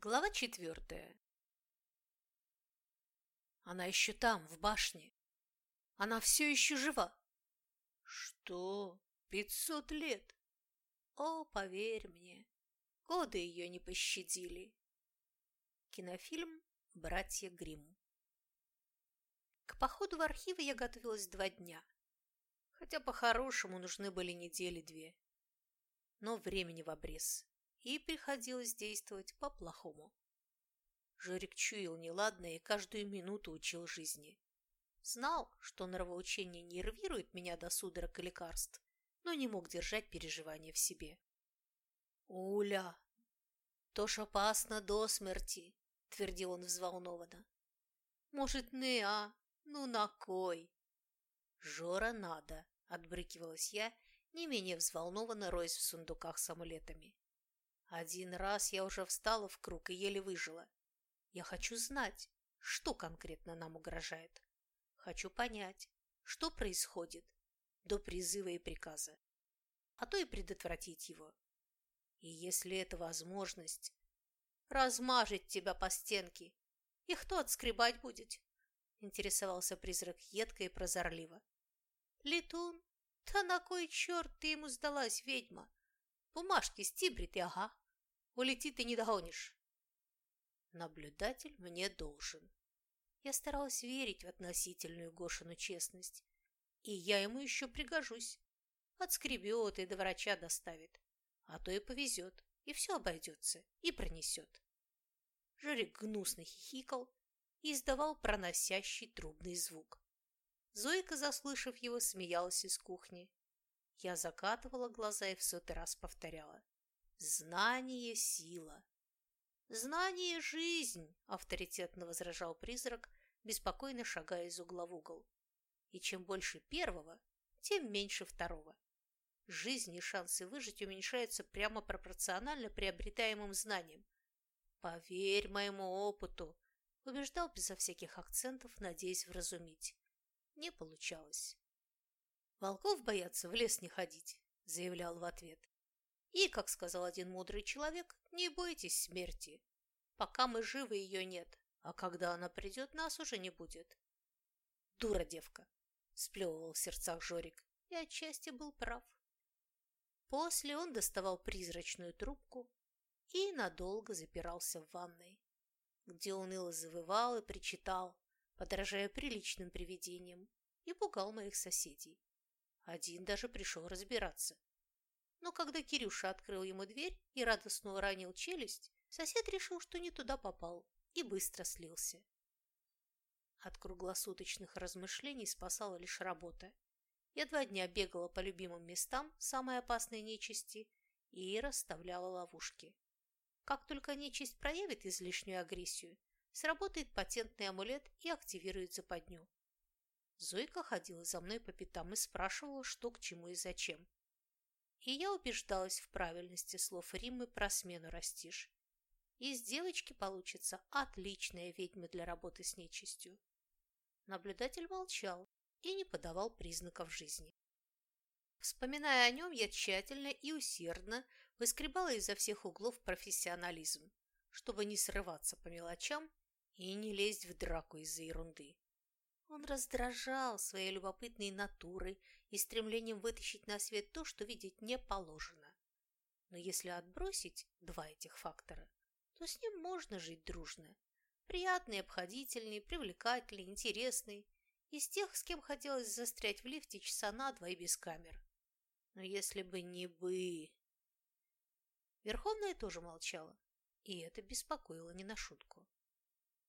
Глава четвертая. Она еще там, в башне. Она все еще жива. Что? Пятьсот лет? О, поверь мне, годы ее не пощадили. Кинофильм «Братья Гримм». К походу в архивы я готовилась два дня, хотя по-хорошему нужны были недели две. Но времени в обрез и приходилось действовать по-плохому. Жорик чуял неладное и каждую минуту учил жизни. Знал, что нравоучение нервирует меня до судорог и лекарств, но не мог держать переживания в себе. «Уля, то ж опасно до смерти», — твердил он взволнованно. «Может, не, а? Ну на кой?» «Жора надо», — отбрыкивалась я, не менее взволнованно роясь в сундуках с амулетами. Один раз я уже встала в круг и еле выжила. Я хочу знать, что конкретно нам угрожает. Хочу понять, что происходит до призыва и приказа, а то и предотвратить его. И если это возможность, размажет тебя по стенке, и кто отскребать будет? Интересовался призрак едко и прозорливо. Летун, да на кой черт ты ему сдалась, ведьма? Бумажки стибрит ага. Улетит ты не догонишь. Наблюдатель мне должен. Я старалась верить в относительную Гошину честность. И я ему еще пригожусь. Отскребет и до врача доставит. А то и повезет, и все обойдется, и пронесет. Жорик гнусно хихикал и издавал проносящий трубный звук. Зойка, заслышав его, смеялась из кухни. Я закатывала глаза и в сотый раз повторяла. Знание – сила. Знание – жизнь, авторитетно возражал призрак, беспокойно шагая из угла в угол. И чем больше первого, тем меньше второго. Жизнь и шансы выжить уменьшаются прямо пропорционально приобретаемым знаниям. Поверь моему опыту, убеждал безо всяких акцентов, надеясь вразумить. Не получалось. Волков боятся в лес не ходить, заявлял в ответ. И, как сказал один мудрый человек, не бойтесь смерти. Пока мы живы, ее нет, а когда она придет, нас уже не будет. Дура девка, сплевывал в сердцах Жорик, и отчасти был прав. После он доставал призрачную трубку и надолго запирался в ванной, где уныло завывал и причитал, подражая приличным привидениям, и пугал моих соседей. Один даже пришел разбираться, но когда Кирюша открыл ему дверь и радостно уронил челюсть, сосед решил, что не туда попал, и быстро слился. От круглосуточных размышлений спасала лишь работа. Я два дня бегала по любимым местам самой опасной нечисти и расставляла ловушки. Как только нечисть проявит излишнюю агрессию, сработает патентный амулет и активирует западню. Зойка ходила за мной по пятам и спрашивала, что к чему и зачем. И я убеждалась в правильности слов Риммы про смену растишь. Из девочки получится отличная ведьма для работы с нечистью. Наблюдатель молчал и не подавал признаков жизни. Вспоминая о нем, я тщательно и усердно выскребала изо всех углов профессионализм, чтобы не срываться по мелочам и не лезть в драку из-за ерунды. Он раздражал своей любопытной натурой и стремлением вытащить на свет то, что видеть не положено. Но если отбросить два этих фактора, то с ним можно жить дружно. Приятный, обходительный, привлекательный, интересный. Из тех, с кем хотелось застрять в лифте часа на два и без камер. Но если бы не бы... Верховная тоже молчала, и это беспокоило не на шутку.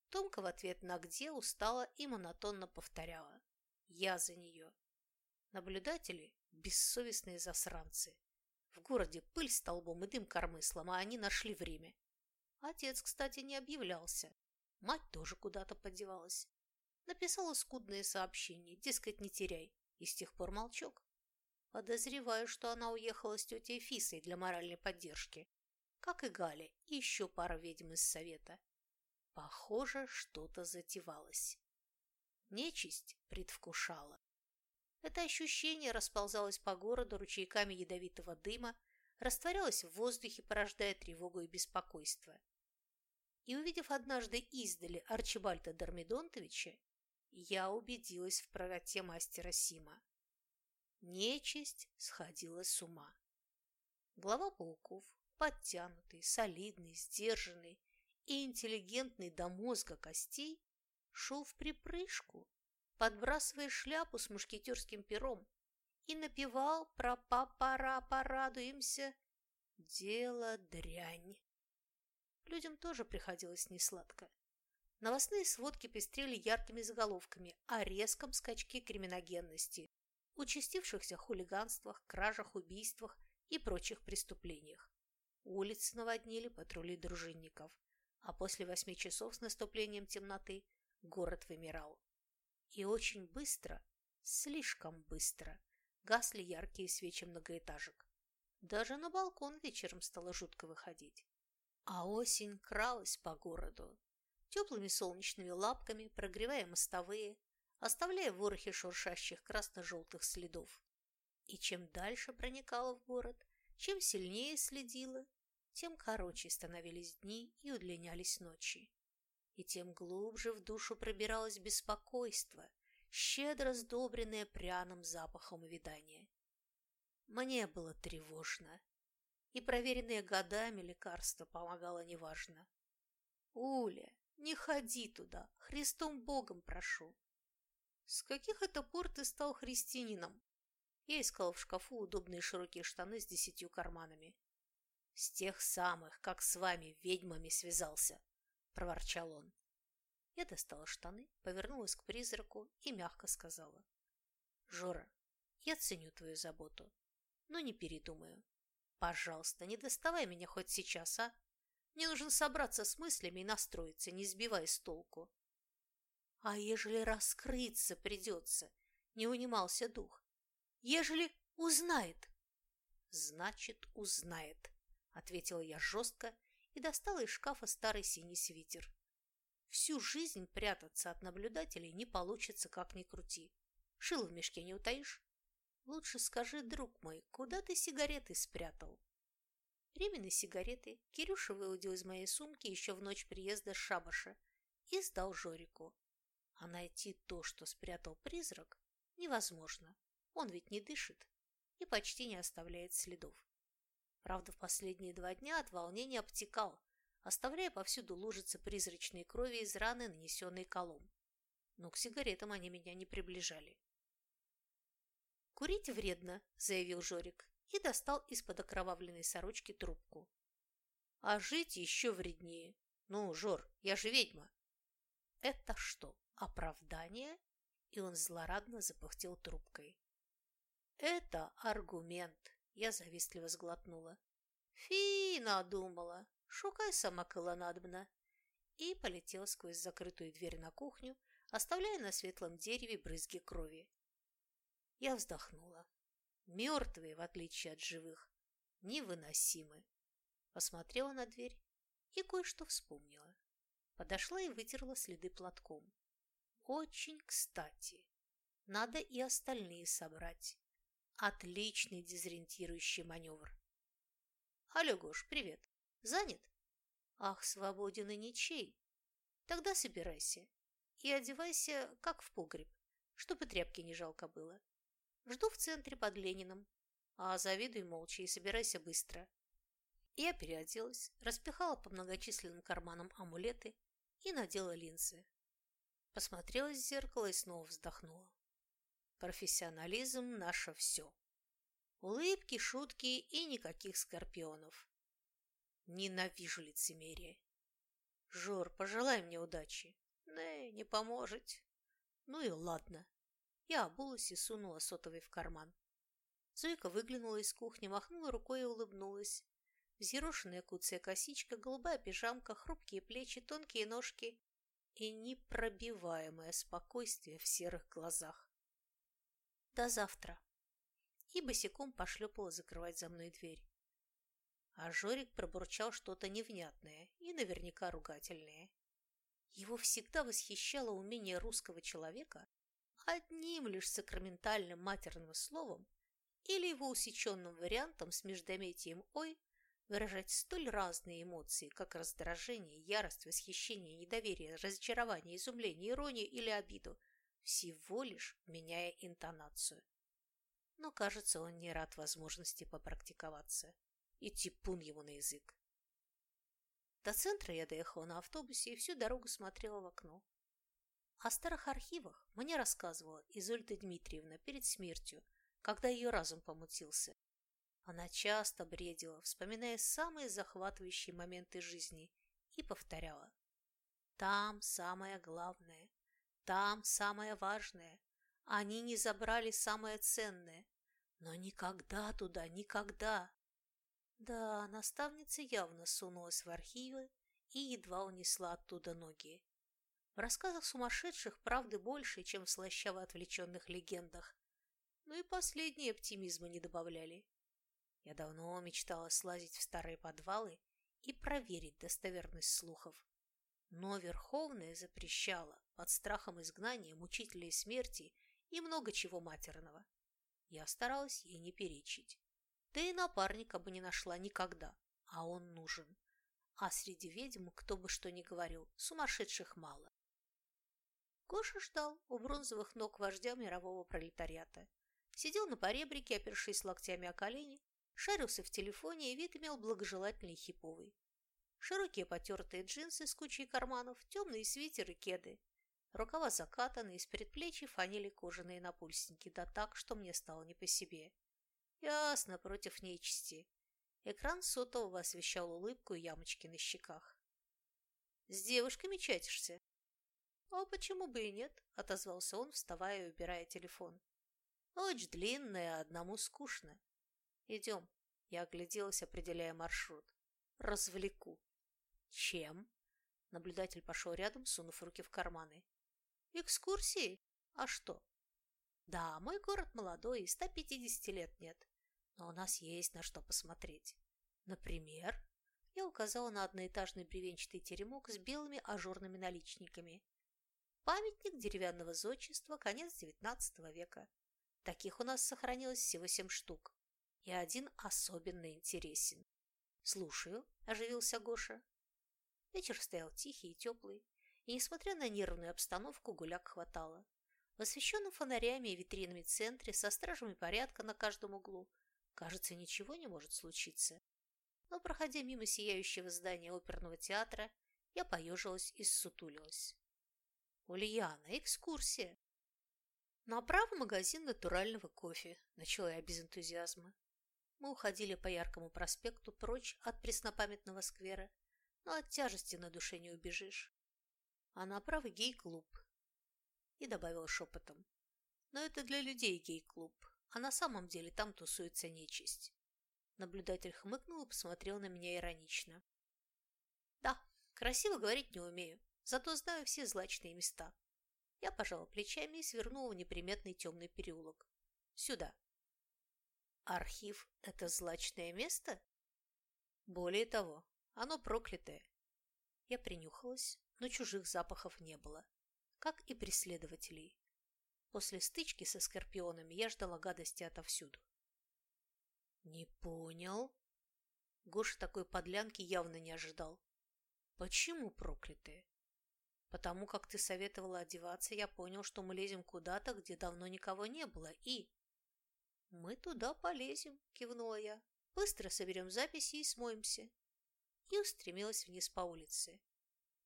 Томка в ответ на «где» устала и монотонно повторяла. «Я за нее». Наблюдатели – бессовестные засранцы. В городе пыль столбом и дым кормыслом, а они нашли время. Отец, кстати, не объявлялся. Мать тоже куда-то подевалась. Написала скудные сообщения, дескать, не теряй, и с тех пор молчок. Подозреваю, что она уехала с тетей Фисой для моральной поддержки, как и Галя и еще пара ведьм из совета. Похоже, что-то затевалось. Нечисть предвкушала. Это ощущение расползалось по городу ручейками ядовитого дыма, растворялось в воздухе, порождая тревогу и беспокойство. И увидев однажды издали Арчибальда Дормидонтовича, я убедилась в правоте мастера Сима. Нечисть сходила с ума. Глава пауков, подтянутый, солидный, сдержанный и интеллигентный до мозга костей, шел в припрыжку, подбрасывая шляпу с мушкетерским пером, и напевал про «папара порадуемся». Дело дрянь. Людям тоже приходилось несладко. Новостные сводки пестрели яркими заголовками о резком скачке криминогенности, участившихся хулиганствах, кражах, убийствах и прочих преступлениях. Улицы наводнили патрули дружинников, а после восьми часов с наступлением темноты город вымирал. И очень быстро, слишком быстро, гасли яркие свечи многоэтажек. Даже на балкон вечером стало жутко выходить. А осень кралась по городу, теплыми солнечными лапками прогревая мостовые, оставляя ворохи шуршащих красно-желтых следов. И чем дальше проникала в город, чем сильнее следила, тем короче становились дни и удлинялись ночи. И тем глубже в душу пробиралось беспокойство, щедро сдобренное пряным запахом увядания. Мне было тревожно, и проверенные годами лекарство помогало неважно. «Уля, не ходи туда, Христом Богом прошу!» «С каких это пор ты стал христианином?» Я искал в шкафу удобные широкие штаны с десятью карманами. «С тех самых, как с вами, ведьмами, связался!» – проворчал он. Я достала штаны, повернулась к призраку и мягко сказала. «Жора, я ценю твою заботу, но не передумаю. Пожалуйста, не доставай меня хоть сейчас, а? Мне нужно собраться с мыслями и настроиться, не сбивая с толку. А ежели раскрыться придется, не унимался дух. Ежели узнает? Значит, узнает, ответила я жестко и достала из шкафа старый синий свитер. Всю жизнь прятаться от наблюдателей не получится, как ни крути. Шило в мешке не утаишь. Лучше скажи, друг мой, куда ты сигареты спрятал? Временные сигареты Кирюша выудил из моей сумки еще в ночь приезда шабаша и сдал Жорику. А найти то, что спрятал призрак, невозможно. Он ведь не дышит и почти не оставляет следов. Правда, в последние два дня от волнения обтекал, оставляя повсюду лужицы призрачной крови из раны, нанесенной колом. Но к сигаретам они меня не приближали. «Курить вредно», – заявил Жорик и достал из-под окровавленной сорочки трубку. «А жить еще вреднее. Ну, Жор, я же ведьма». «Это что, оправдание?» И он злорадно запыхтел трубкой. «Это аргумент», – я завистливо сглотнула. «Фи, надумала, шукай сама кыла надобна». И полетел сквозь закрытую дверь на кухню, оставляя на светлом дереве брызги крови. Я вздохнула. Мертвые, в отличие от живых, невыносимы. Посмотрела на дверь и кое-что вспомнила. Подошла и вытерла следы платком. Очень кстати. Надо и остальные собрать. Отличный дезориентирующий маневр. Алло, Гош, привет. Занят? Ах, свободен и ничей. Тогда собирайся и одевайся, как в погреб, чтобы тряпки не жалко было. Жду в центре под Лениным. А завидуй молча и собирайся быстро. Я переоделась, распихала по многочисленным карманам амулеты и надела линзы. Посмотрела в зеркало и снова вздохнула. Профессионализм – наше все. Улыбки, шутки и никаких скорпионов. Ненавижу лицемерие. Жор, пожелай мне удачи. Не, не поможет. Ну и ладно. Я обулась и сунула сотовый в карман. Зойка выглянула из кухни, махнула рукой и улыбнулась. Взъерошенная куцая косичка, голубая пижамка, хрупкие плечи, тонкие ножки и непробиваемое спокойствие в серых глазах. До завтра. И босиком пошлепала закрывать за мной дверь. А Жорик пробурчал что-то невнятное и наверняка ругательное. Его всегда восхищало умение русского человека одним лишь сакраментальным матерным словом или его усеченным вариантом с междометием «ой» выражать столь разные эмоции, как раздражение, ярость, восхищение, недоверие, разочарование, изумление, иронию или обиду, всего лишь меняя интонацию. Но, кажется, он не рад возможности попрактиковаться. И типун ему на язык. До центра я доехала на автобусе и всю дорогу смотрела в окно. О старых архивах мне рассказывала Изольда Дмитриевна перед смертью, когда ее разум помутился. Она часто бредила, вспоминая самые захватывающие моменты жизни, и повторяла. Там самое главное, там самое важное. Они не забрали самое ценное. Но никогда туда, никогда. Да, наставница явно сунулась в архивы и едва унесла оттуда ноги. В рассказах сумасшедших правды больше, чем в слащаво отвлеченных легендах. Но и последние оптимизма не добавляли. Я давно мечтала слазить в старые подвалы и проверить достоверность слухов. Но Верховная запрещала под страхом изгнания, мучителей смерти и много чего матерного. Я старалась ей не перечить. Да и напарника бы не нашла никогда, а он нужен. А среди ведьм, кто бы что ни говорил, сумасшедших мало. Гоша ждал у бронзовых ног вождя мирового пролетариата. Сидел на поребрике, опершись локтями о колени, шарился в телефоне и вид имел благожелательный хиповый. Широкие потертые джинсы с кучей карманов, темные свитеры, кеды. Рукава закатаны, из предплечий фанили кожаные напульсники, да так, что мне стало не по себе. Ясно, против нечисти. Экран сотового освещал улыбку и ямочки на щеках. «С девушками чатишься?» «А почему бы и нет?» – отозвался он, вставая и убирая телефон. «Ночь длинная, одному скучно. Идем». Я огляделась, определяя маршрут. «Развлеку». «Чем?» Наблюдатель пошел рядом, сунув руки в карманы. «Экскурсии? А что?» «Да, мой город молодой, и 150 лет нет но у нас есть на что посмотреть. Например, я указала на одноэтажный бревенчатый теремок с белыми ажурными наличниками. Памятник деревянного зодчества, конец XIX века. Таких у нас сохранилось всего семь штук, и один особенно интересен. «Слушаю», – оживился Гоша. Вечер стоял тихий и теплый, и, несмотря на нервную обстановку, гуляк хватало. В освещенном фонарями и витринами центре, со стражами порядка на каждом углу, Кажется, ничего не может случиться. Но, проходя мимо сияющего здания оперного театра, я поежилась и ссутулилась. «Ульяна, экскурсия!» «Направо магазин натурального кофе», – начала я без энтузиазма. Мы уходили по яркому проспекту прочь от преснопамятного сквера, но от тяжести на душе не убежишь. А направо гей-клуб. И добавил шепотом. Но это для людей гей-клуб, а на самом деле там тусуется нечисть. Наблюдатель хмыкнул и посмотрел на меня иронично. Да, красиво говорить не умею, зато знаю все злачные места. Я пожала плечами и свернула в неприметный темный переулок. Сюда. Архив – это злачное место? Более того, оно проклятое. Я принюхалась, но чужих запахов не было, как и преследователей. После стычки со скорпионами я ждала гадости отовсюду. «Не понял?» Гоша такой подлянки явно не ожидал. «Почему проклятые?» «Потому как ты советовала одеваться, я понял, что мы лезем куда-то, где давно никого не было, и...» «Мы туда полезем», – кивнула я. «Быстро соберем записи и смоемся». И устремилась вниз по улице.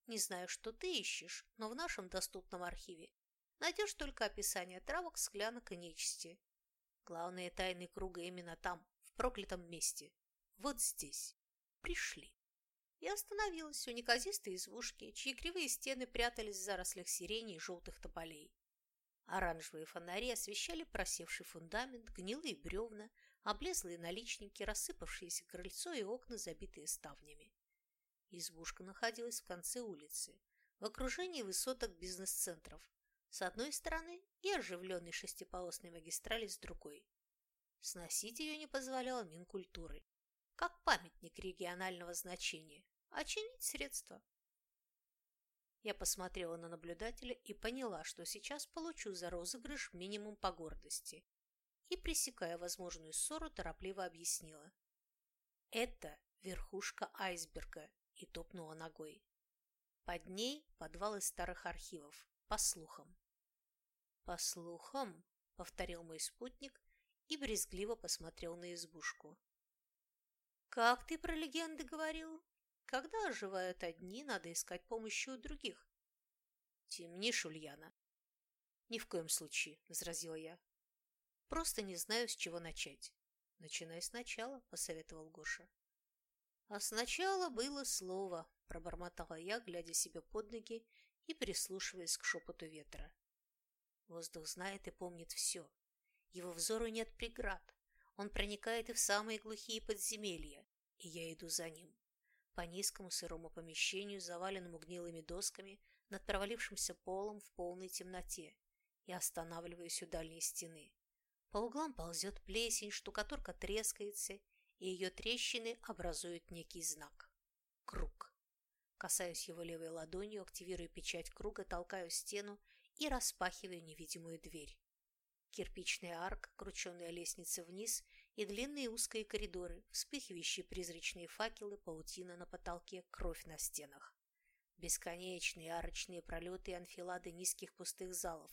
«Не знаю, что ты ищешь, но в нашем доступном архиве Найдешь только описание травок, склянок и нечисти. Главные тайны круга именно там, в проклятом месте. Вот здесь. Пришли. И остановилась у неказистой избушки, чьи кривые стены прятались в зарослях сирени и желтых тополей. Оранжевые фонари освещали просевший фундамент, гнилые бревна, облезлые наличники, рассыпавшиеся крыльцо и окна, забитые ставнями. Избушка находилась в конце улицы, в окружении высоток бизнес-центров, с одной стороны и оживленной шестиполосной магистрали с другой. Сносить ее не позволяла Минкультуры, как памятник регионального значения, а чинить средства. Я посмотрела на наблюдателя и поняла, что сейчас получу за розыгрыш минимум по гордости. И, пресекая возможную ссору, торопливо объяснила. Это верхушка айсберга, и топнула ногой. Под ней подвал из старых архивов, по слухам. «По слухам», — повторил мой спутник и брезгливо посмотрел на избушку. «Как ты про легенды говорил? Когда оживают одни, надо искать помощи у других». «Темнишь, Ульяна». «Ни в коем случае», — возразила я. «Просто не знаю, с чего начать». «Начинай сначала», — посоветовал Гоша. «А сначала было слово», — пробормотала я, глядя себе под ноги и прислушиваясь к шепоту ветра. Воздух знает и помнит все. Его взору нет преград. Он проникает и в самые глухие подземелья, и я иду за ним. По низкому сырому помещению, заваленному гнилыми досками, над провалившимся полом в полной темноте, и останавливаюсь у дальней стены. По углам ползет плесень, штукатурка трескается, и ее трещины образуют некий знак. Круг. Касаюсь его левой ладонью, активирую печать круга, толкаю стену и распахиваю невидимую дверь. Кирпичная арка, крученная лестница вниз и длинные узкие коридоры, вспыхивающие призрачные факелы, паутина на потолке, кровь на стенах. Бесконечные арочные пролеты и анфилады низких пустых залов,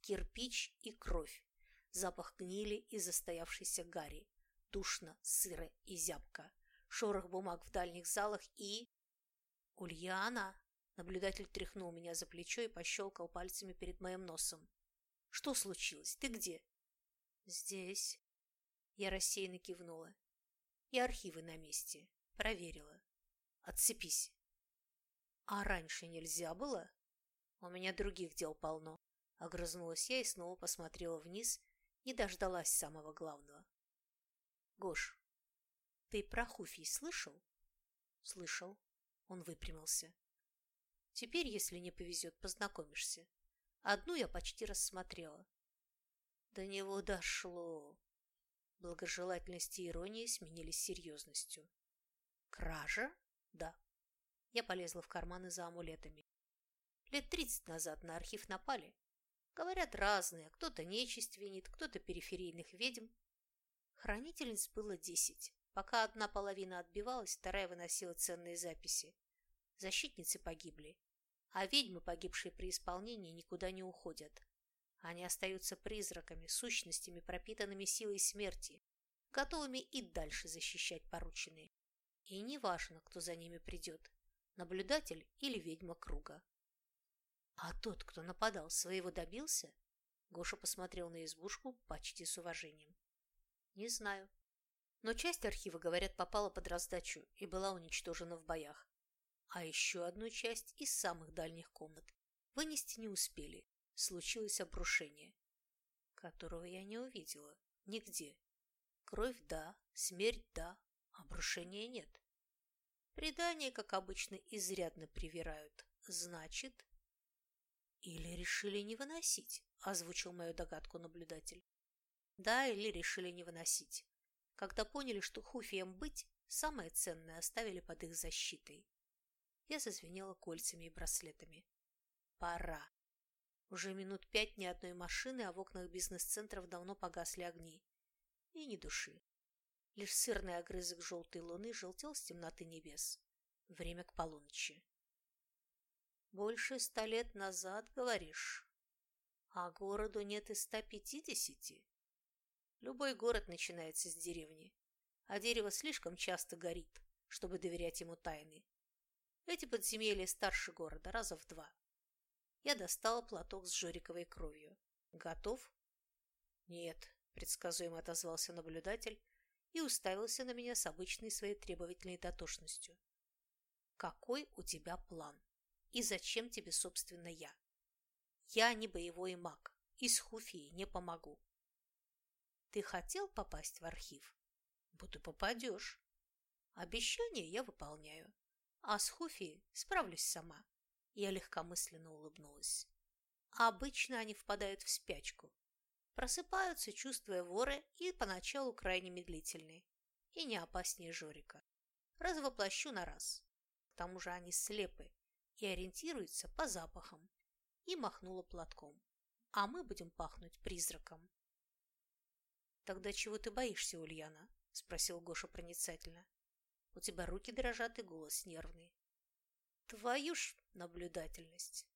кирпич и кровь, запах гнили и застоявшейся гари, Душно, сыро и зябко. Шорох бумаг в дальних залах и... «Ульяна!» Наблюдатель тряхнул меня за плечо и пощелкал пальцами перед моим носом. «Что случилось? Ты где?» «Здесь». Я рассеянно кивнула. «И архивы на месте. Проверила. Отцепись». «А раньше нельзя было?» «У меня других дел полно». Огрызнулась я и снова посмотрела вниз, не дождалась самого главного. Гош, ты про Хуфий слышал? Слышал. Он выпрямился. Теперь, если не повезет, познакомишься. Одну я почти рассмотрела. До него дошло. Благожелательность и ирония сменились серьезностью. Кража? Да. Я полезла в карманы за амулетами. Лет тридцать назад на архив напали. Говорят разные, кто-то нечисть винит, кто-то периферийных ведьм, Хранительниц было десять. Пока одна половина отбивалась, вторая выносила ценные записи. Защитницы погибли, а ведьмы, погибшие при исполнении, никуда не уходят. Они остаются призраками, сущностями, пропитанными силой смерти, готовыми и дальше защищать порученные. И не важно, кто за ними придет, наблюдатель или ведьма круга. А тот, кто нападал, своего добился? Гоша посмотрел на избушку почти с уважением. Не знаю. Но часть архива, говорят, попала под раздачу и была уничтожена в боях. А еще одну часть из самых дальних комнат вынести не успели. Случилось обрушение, которого я не увидела. Нигде. Кровь – да, смерть – да, обрушения нет. Предания, как обычно, изрядно привирают. Значит... Или решили не выносить, озвучил мою догадку наблюдатель. Да, или решили не выносить. Когда поняли, что хуфием быть, самое ценное оставили под их защитой. Я зазвенела кольцами и браслетами. Пора. Уже минут пять ни одной машины, а в окнах бизнес-центров давно погасли огни. И ни души. Лишь сырный огрызок желтой луны желтел с темноты небес. Время к полуночи. Больше ста лет назад, говоришь? А городу нет и ста пятидесяти. Любой город начинается с деревни, а дерево слишком часто горит, чтобы доверять ему тайны. Эти подземелья старше города, раза в два. Я достала платок с жориковой кровью. Готов? Нет, предсказуемо отозвался наблюдатель и уставился на меня с обычной своей требовательной дотошностью. Какой у тебя план? И зачем тебе, собственно, я? Я не боевой маг, и с Хуфией не помогу. Ты хотел попасть в архив? Буду попадешь. Обещание я выполняю. А с Хуфи справлюсь сама. Я легкомысленно улыбнулась. Обычно они впадают в спячку. Просыпаются, чувствуя воры, и поначалу крайне медлительны. И не опаснее Жорика. Развоплощу на раз. К тому же они слепы и ориентируются по запахам. И махнула платком. А мы будем пахнуть призраком. «Тогда чего ты боишься, Ульяна?» – спросил Гоша проницательно. У тебя руки дрожат и голос нервный. Твою ж наблюдательность.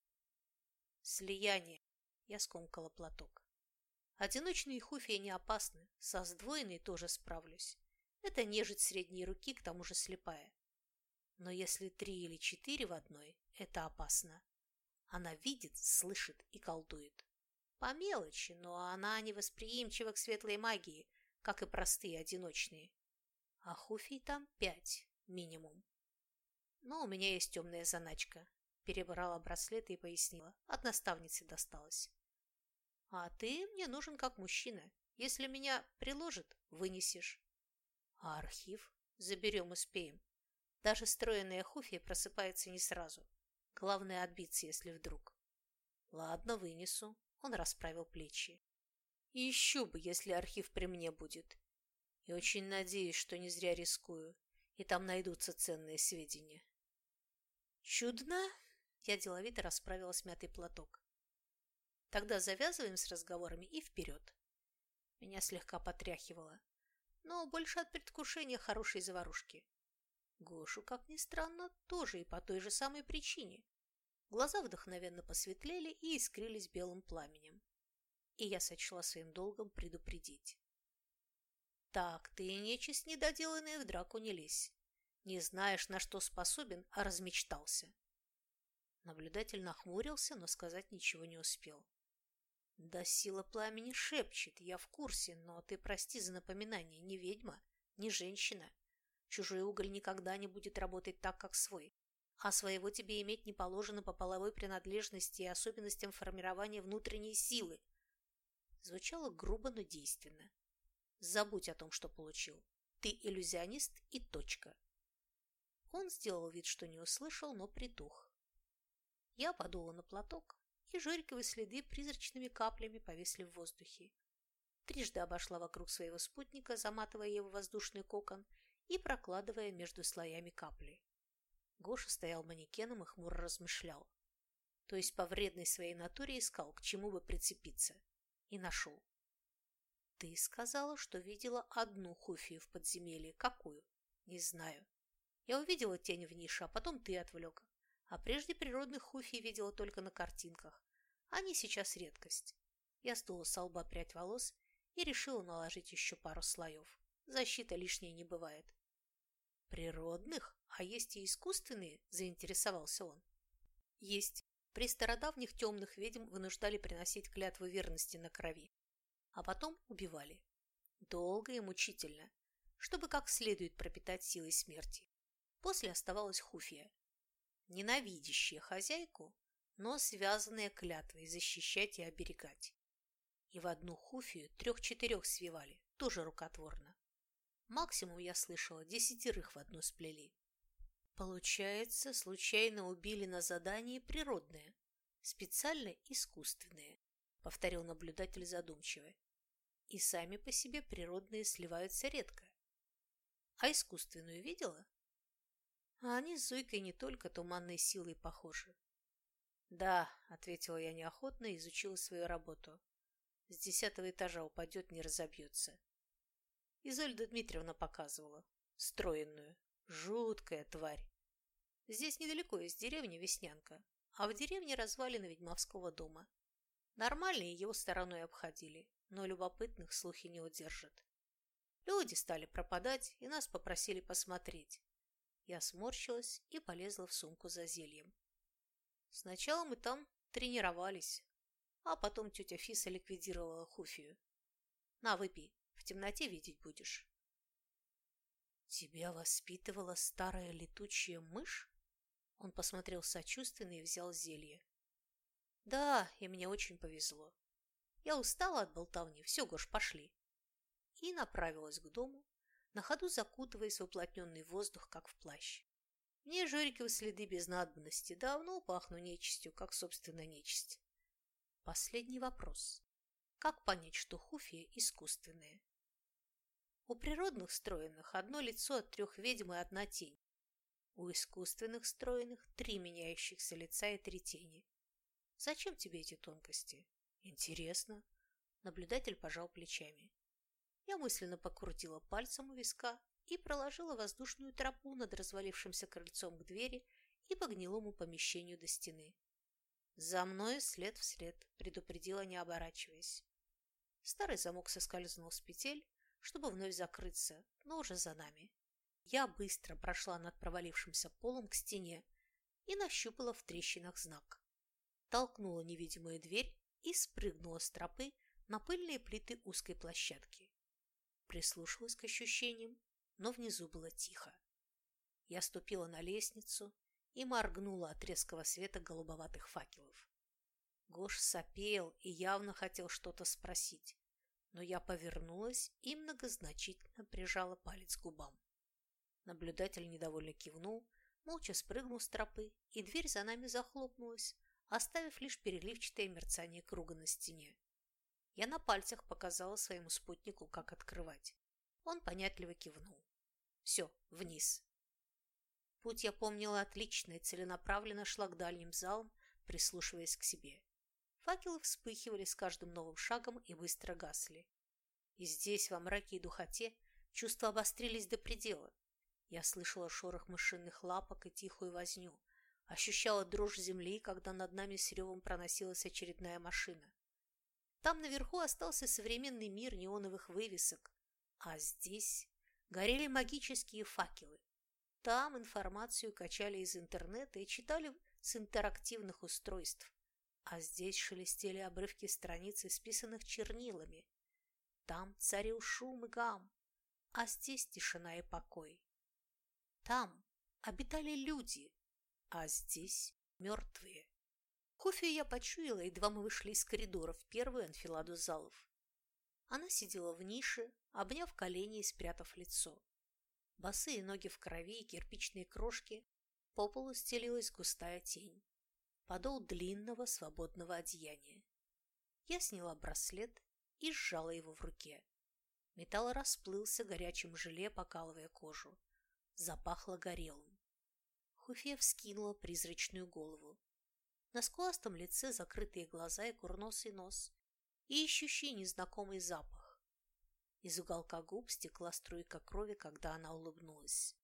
Слияние. Я скомкала платок. Одиночные хуфии не опасны, со сдвоенной тоже справлюсь. Это нежить средней руки, к тому же слепая. Но если три или четыре в одной, это опасно. Она видит, слышит и колдует. По мелочи, но она невосприимчива к светлой магии, как и простые одиночные. А хуфий там пять минимум. Но у меня есть темная заначка. Перебрала браслеты и пояснила. От наставницы досталось. А ты мне нужен как мужчина. Если меня приложит, вынесешь. А архив? Заберем, успеем. Даже стройная хуфия просыпается не сразу. Главное отбиться, если вдруг. Ладно, вынесу. Он расправил плечи. И еще бы, если архив при мне будет. И очень надеюсь, что не зря рискую, и там найдутся ценные сведения. Чудно? Я деловито расправила смятый платок. Тогда завязываем с разговорами и вперед. Меня слегка потряхивало, но больше от предвкушения хорошей заварушки. Гошу, как ни странно, тоже и по той же самой причине. Глаза вдохновенно посветлели и искрились белым пламенем. И я сочла своим долгом предупредить. «Так, ты, нечисть недоделанная, в драку не лезь. Не знаешь, на что способен, а размечтался». Наблюдатель нахмурился, но сказать ничего не успел. «Да сила пламени шепчет, я в курсе, но ты прости за напоминание, не ведьма, не женщина. Чужой уголь никогда не будет работать так, как свой. А своего тебе иметь не положено по половой принадлежности и особенностям формирования внутренней силы. Звучало грубо, но действенно. Забудь о том, что получил. Ты иллюзионист и точка. Он сделал вид, что не услышал, но притух. Я подула на платок, и жириковые следы призрачными каплями повисли в воздухе. Трижды обошла вокруг своего спутника, заматывая его воздушный кокон и прокладывая между слоями капли. Гоша стоял манекеном и хмуро размышлял. То есть по вредной своей натуре искал, к чему бы прицепиться. И нашел. Ты сказала, что видела одну хуфию в подземелье. Какую? Не знаю. Я увидела тень в нише, а потом ты отвлек. А прежде природных хуфий видела только на картинках. Они сейчас редкость. Я сдула с лба прядь волос и решила наложить еще пару слоев. Защита лишней не бывает. «Природных? А есть и искусственные?» – заинтересовался он. «Есть. При стародавних темных ведьм вынуждали приносить клятву верности на крови, а потом убивали. Долго и мучительно, чтобы как следует пропитать силой смерти. После оставалась Хуфия, ненавидящая хозяйку, но связанная клятвой защищать и оберегать. И в одну Хуфию трех-четырех свивали, тоже рукотворно. Максимум я слышала, десятерых в одну сплели. Получается, случайно убили на задании природное, специально искусственное, повторил наблюдатель задумчиво. И сами по себе природные сливаются редко. А искусственную видела? А они с Зойкой не только туманной силой похожи. «Да», — ответила я неохотно и изучила свою работу. «С десятого этажа упадет, не разобьется. Изольда Дмитриевна показывала. Стройную. Жуткая тварь. Здесь недалеко из деревни Веснянка, а в деревне развалины ведьмовского дома. Нормальные его стороной обходили, но любопытных слухи не удержат. Люди стали пропадать, и нас попросили посмотреть. Я сморщилась и полезла в сумку за зельем. Сначала мы там тренировались, а потом тетя Фиса ликвидировала Хуфию. На, выпей темноте видеть будешь. Тебя воспитывала старая летучая мышь? Он посмотрел сочувственно и взял зелье. Да, и мне очень повезло. Я устала от болтовни. Все, Гош, пошли. И направилась к дому, на ходу закутываясь в уплотненный воздух, как в плащ. Мне Жорикова следы без надобности давно пахну нечистью, как, собственно, нечисть. Последний вопрос. Как понять, что хуфия искусственная? У природных стройных одно лицо от трех ведьм и одна тень. У искусственных стройных три меняющихся лица и три тени. Зачем тебе эти тонкости? Интересно. Наблюдатель пожал плечами. Я мысленно покрутила пальцем у виска и проложила воздушную тропу над развалившимся крыльцом к двери и по гнилому помещению до стены. «За мной след в след», — предупредила, не оборачиваясь. Старый замок соскользнул с петель, чтобы вновь закрыться, но уже за нами. Я быстро прошла над провалившимся полом к стене и нащупала в трещинах знак. Толкнула невидимую дверь и спрыгнула с тропы на пыльные плиты узкой площадки. Прислушалась к ощущениям, но внизу было тихо. Я ступила на лестницу и моргнула от резкого света голубоватых факелов. Гош сопел и явно хотел что-то спросить, но я повернулась и многозначительно прижала палец к губам. Наблюдатель недовольно кивнул, молча спрыгнул с тропы, и дверь за нами захлопнулась, оставив лишь переливчатое мерцание круга на стене. Я на пальцах показала своему спутнику, как открывать. Он понятливо кивнул. Все, вниз. Путь я помнила отлично и целенаправленно шла к дальним залам, прислушиваясь к себе. Факелы вспыхивали с каждым новым шагом и быстро гасли. И здесь, во мраке и духоте, чувства обострились до предела. Я слышала шорох мышиных лапок и тихую возню, ощущала дрожь земли, когда над нами с ревом проносилась очередная машина. Там наверху остался современный мир неоновых вывесок, а здесь горели магические факелы. Там информацию качали из интернета и читали с интерактивных устройств а здесь шелестели обрывки страниц, исписанных чернилами. Там царил шум и гам, а здесь тишина и покой. Там обитали люди, а здесь мертвые. Кофе я почуяла, едва мы вышли из коридора в первую анфиладу залов. Она сидела в нише, обняв колени и спрятав лицо. Босые ноги в крови и кирпичные крошки, по полу стелилась густая тень подол длинного свободного одеяния. Я сняла браслет и сжала его в руке. Металл расплылся горячим желе, покалывая кожу. Запахло горелым. Хуфе вскинула призрачную голову. На скуластом лице закрытые глаза и курносый нос, и ищущий незнакомый запах. Из уголка губ стекла струйка крови, когда она улыбнулась.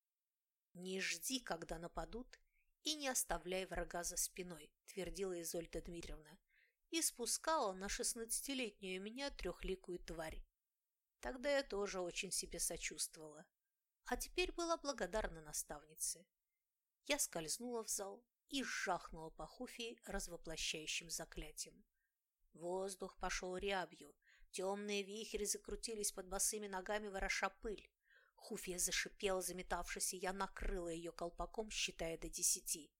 «Не жди, когда нападут, и не оставляй врага за спиной», – твердила Изольда Дмитриевна, и спускала на шестнадцатилетнюю меня трехликую тварь. Тогда я тоже очень себе сочувствовала, а теперь была благодарна наставнице. Я скользнула в зал и сжахнула по Хуфии развоплощающим заклятием. Воздух пошел рябью, темные вихри закрутились под босыми ногами, вороша пыль. Хуфия зашипела, заметавшись, и я накрыла ее колпаком, считая до десяти.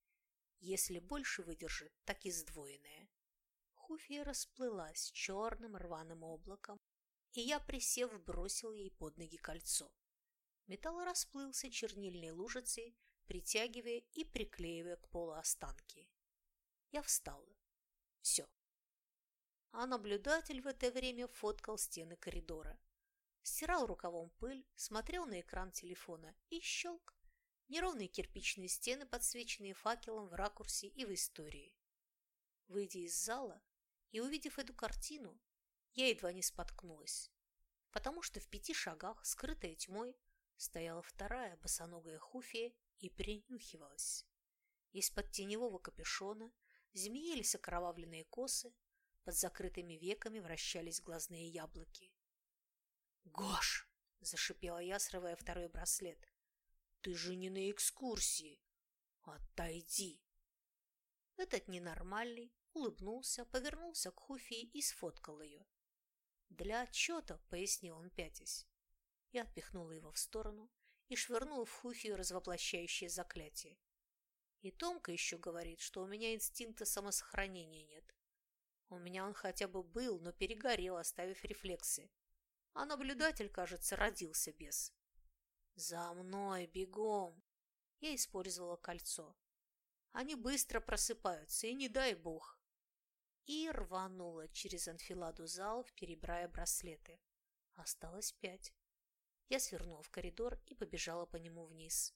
Если больше выдержит, так и сдвоенная. Хуфия расплылась черным рваным облаком, и я, присев, бросил ей под ноги кольцо. Металл расплылся чернильной лужицей, притягивая и приклеивая к полу останки. Я встала. Все. А наблюдатель в это время фоткал стены коридора стирал рукавом пыль, смотрел на экран телефона и щелк. Неровные кирпичные стены, подсвеченные факелом в ракурсе и в истории. Выйдя из зала и увидев эту картину, я едва не споткнулась, потому что в пяти шагах, скрытая тьмой, стояла вторая босоногая хуфия и принюхивалась. Из-под теневого капюшона змеились окровавленные косы, под закрытыми веками вращались глазные яблоки. «Гош!» – зашипела я, срывая второй браслет. «Ты же не на экскурсии! Отойди!» Этот ненормальный улыбнулся, повернулся к Хуфии и сфоткал ее. «Для отчета», — пояснил он, пятясь. Я отпихнула его в сторону и швырнула в Хуфию развоплощающее заклятие. И Томка еще говорит, что у меня инстинкта самосохранения нет. У меня он хотя бы был, но перегорел, оставив рефлексы а наблюдатель, кажется, родился без. «За мной, бегом!» Я использовала кольцо. Они быстро просыпаются, и не дай бог. И рванула через анфиладу залов, перебирая браслеты. Осталось пять. Я свернула в коридор и побежала по нему вниз.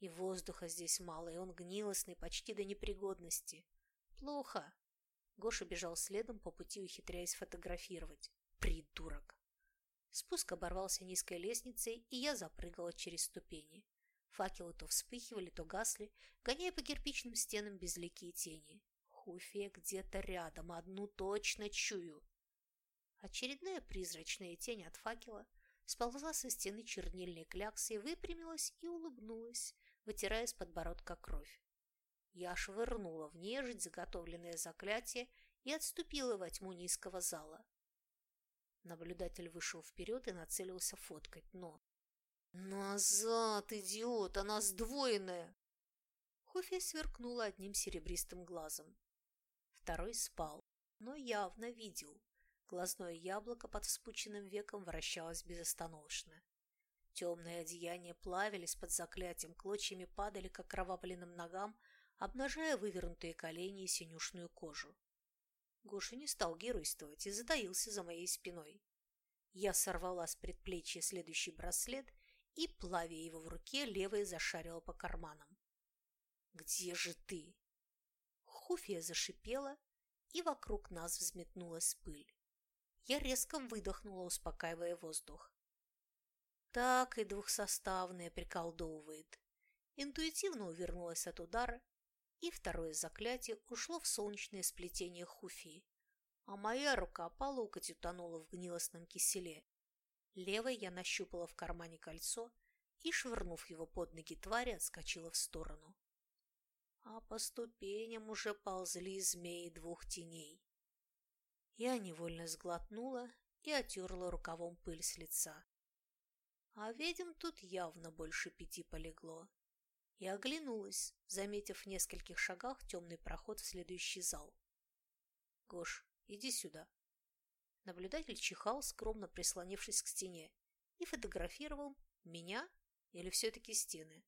И воздуха здесь мало, и он гнилостный, почти до непригодности. Плохо. Гоша бежал следом, по пути ухитряясь фотографировать. Придурок. Спуск оборвался низкой лестницей, и я запрыгала через ступени. Факелы то вспыхивали, то гасли, гоняя по кирпичным стенам безликие тени. Хуфия где-то рядом, одну точно чую. Очередная призрачная тень от факела сползла со стены чернильной кляксы, выпрямилась и улыбнулась, вытирая с подбородка кровь. Я швырнула в нежить заготовленное заклятие и отступила во тьму низкого зала. Наблюдатель вышел вперед и нацелился фоткать, но... «Назад, идиот! Она сдвоенная!» Хуфи сверкнула одним серебристым глазом. Второй спал, но явно видел. Глазное яблоко под вспученным веком вращалось безостановочно. Темные одеяния плавились под заклятием, клочьями падали к окровавленным ногам, обнажая вывернутые колени и синюшную кожу. Гоша не стал геройствовать и затаился за моей спиной. Я сорвала с предплечья следующий браслет и, плавя его в руке, левой зашарила по карманам. «Где же ты?» Хуфия зашипела, и вокруг нас взметнулась пыль. Я резко выдохнула, успокаивая воздух. Так и двухсоставное приколдовывает. Интуитивно увернулась от удара и второе заклятие ушло в солнечное сплетение хуфии, а моя рука по локоть утонула в гнилостном киселе. Левой я нащупала в кармане кольцо и, швырнув его под ноги твари, отскочила в сторону. А по ступеням уже ползли змеи двух теней. Я невольно сглотнула и отерла рукавом пыль с лица. А ведьм тут явно больше пяти полегло и оглянулась, заметив в нескольких шагах темный проход в следующий зал. «Гош, иди сюда». Наблюдатель чихал, скромно прислонившись к стене, и фотографировал меня или все-таки стены.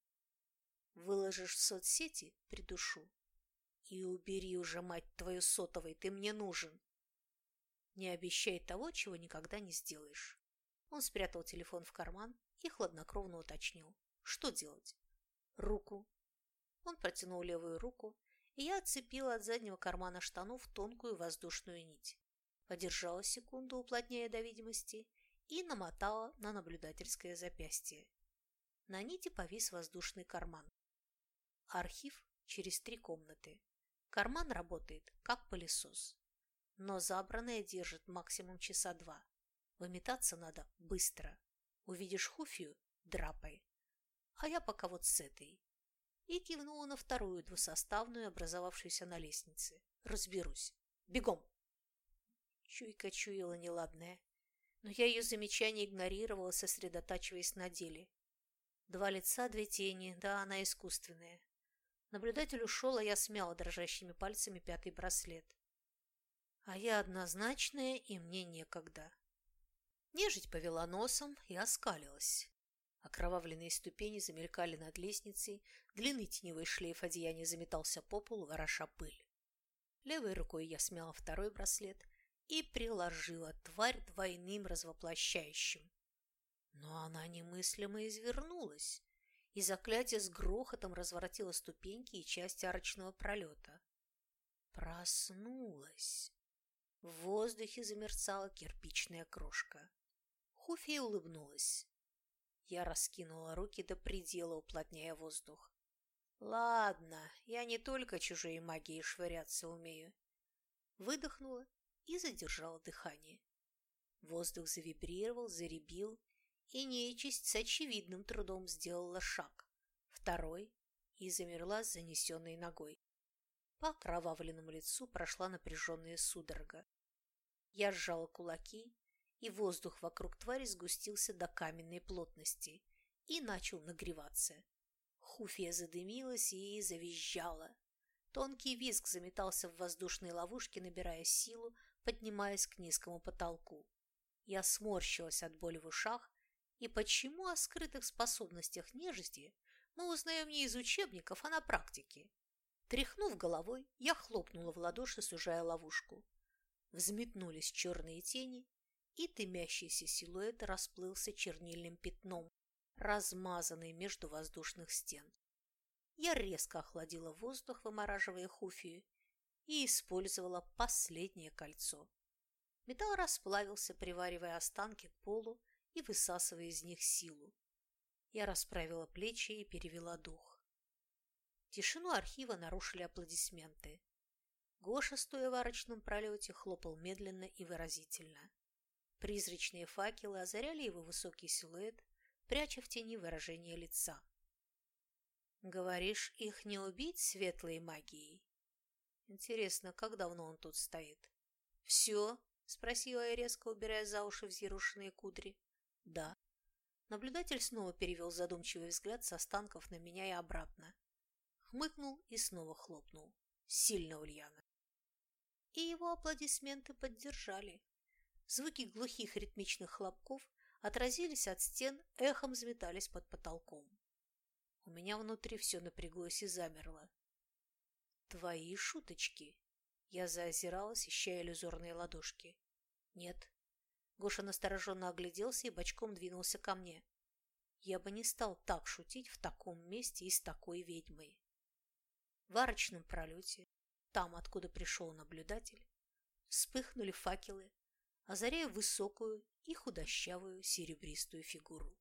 «Выложишь в соцсети – придушу. И убери уже, мать твою, сотовой, ты мне нужен. Не обещай того, чего никогда не сделаешь». Он спрятал телефон в карман и хладнокровно уточнил. «Что делать?» Руку. Он протянул левую руку, и я отцепила от заднего кармана штанов тонкую воздушную нить. Подержала секунду, уплотняя до видимости, и намотала на наблюдательское запястье. На нити повис воздушный карман. Архив через три комнаты. Карман работает, как пылесос. Но забранное держит максимум часа два. Выметаться надо быстро. Увидишь хуфию – драпай а я пока вот с этой. И кивнула на вторую двусоставную, образовавшуюся на лестнице. Разберусь. Бегом! Чуйка чуяла неладное, но я ее замечание игнорировала, сосредотачиваясь на деле. Два лица, две тени, да, она искусственная. Наблюдатель ушел, а я смяла дрожащими пальцами пятый браслет. А я однозначная, и мне некогда. Нежить повела носом и оскалилась. Окровавленные ступени замелькали над лестницей, длинный теневой шлейф одеяния заметался по полу, вороша пыль. Левой рукой я смяла второй браслет и приложила тварь двойным развоплощающим. Но она немыслимо извернулась, и заклятие с грохотом разворотило ступеньки и часть арочного пролета. Проснулась. В воздухе замерцала кирпичная крошка. Хуфия улыбнулась. Я раскинула руки до предела, уплотняя воздух. Ладно, я не только чужой магией швыряться умею. Выдохнула и задержала дыхание. Воздух завибрировал, заребил, и нечисть с очевидным трудом сделала шаг. Второй и замерла с занесенной ногой. По окровавленному лицу прошла напряженная судорога. Я сжала кулаки и воздух вокруг твари сгустился до каменной плотности и начал нагреваться. Хуфия задымилась и завизжала. Тонкий визг заметался в воздушной ловушке, набирая силу, поднимаясь к низкому потолку. Я сморщилась от боли в ушах, и почему о скрытых способностях нежити мы узнаем не из учебников, а на практике? Тряхнув головой, я хлопнула в ладоши, сужая ловушку. Взметнулись черные тени, и дымящийся силуэт расплылся чернильным пятном, размазанный между воздушных стен. Я резко охладила воздух, вымораживая хуфию, и использовала последнее кольцо. Металл расплавился, приваривая останки к полу и высасывая из них силу. Я расправила плечи и перевела дух. Тишину архива нарушили аплодисменты. Гоша, стоя в арочном пролете, хлопал медленно и выразительно. Призрачные факелы озаряли его высокий силуэт, пряча в тени выражение лица. «Говоришь, их не убить светлой магией?» «Интересно, как давно он тут стоит?» «Все?» – спросила я резко, убирая за уши взъерушенные кудри. «Да». Наблюдатель снова перевел задумчивый взгляд с останков на меня и обратно. Хмыкнул и снова хлопнул. Сильно Ульяна. И его аплодисменты поддержали. Звуки глухих ритмичных хлопков отразились от стен, эхом взметались под потолком. У меня внутри все напряглось и замерло. «Твои шуточки!» Я заозиралась, ища иллюзорные ладошки. «Нет». Гоша настороженно огляделся и бочком двинулся ко мне. Я бы не стал так шутить в таком месте и с такой ведьмой. В арочном пролете, там, откуда пришел наблюдатель, вспыхнули факелы, озаряя высокую и худощавую серебристую фигуру.